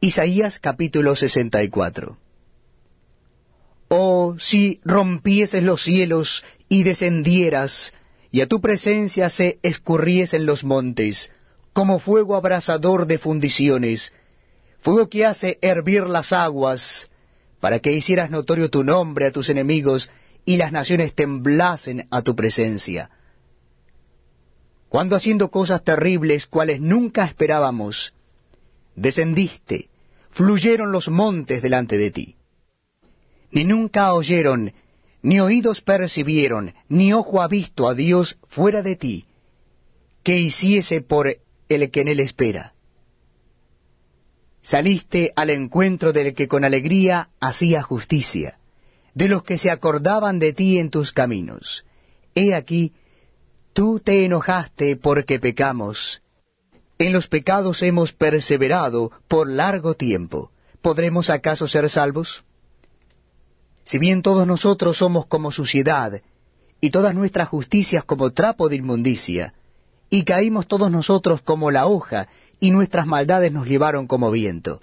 Isaías capítulo 64 Oh, si rompieses los cielos y descendieras, y a tu presencia se escurriesen los montes, como fuego abrasador de fundiciones, fuego que hace hervir las aguas, para que hicieras notorio tu nombre a tus enemigos, y las naciones temblasen a tu presencia. Cuando haciendo cosas terribles cuales nunca esperábamos, descendiste, fluyeron los montes delante de ti. Ni nunca oyeron, ni oídos percibieron, ni ojo ha visto a Dios fuera de ti, que hiciese por el que en él espera. Saliste al encuentro del que con alegría hacía justicia, de los que se acordaban de ti en tus caminos. He aquí, tú te enojaste porque pecamos. En los pecados hemos perseverado por largo tiempo. ¿Podremos acaso ser salvos? Si bien todos nosotros somos como suciedad, y todas nuestras justicias como trapo de inmundicia, y caímos todos nosotros como la hoja, y nuestras maldades nos llevaron como viento.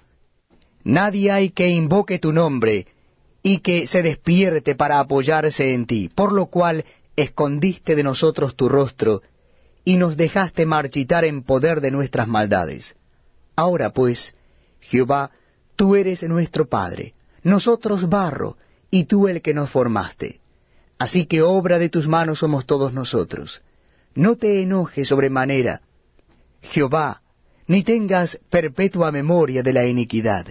Nadie hay que invoque tu nombre, y que se despierte para apoyarse en ti, por lo cual escondiste de nosotros tu rostro, y nos dejaste marchitar en poder de nuestras maldades. Ahora pues, Jehová, tú eres nuestro Padre, nosotros barro, y tú el que nos formaste. Así que obra de tus manos somos todos nosotros. No te enojes sobremanera, Jehová, ni tengas perpetua memoria de la iniquidad.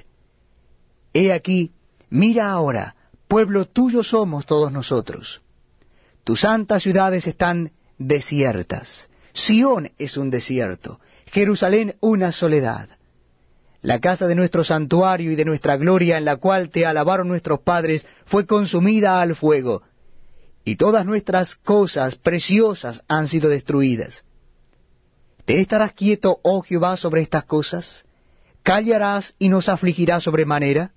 He aquí, mira ahora, pueblo tuyo somos todos nosotros. Tus santas ciudades están desiertas. Sión es un desierto, Jerusalén una soledad la casa de nuestro santuario y de nuestra gloria en la cual te alabaron nuestros padres fue consumida al fuego, y todas nuestras cosas preciosas han sido destruidas. ¿Te estarás quieto, oh Jehová, sobre estas cosas? ¿Callarás y nos afligirás sobremanera?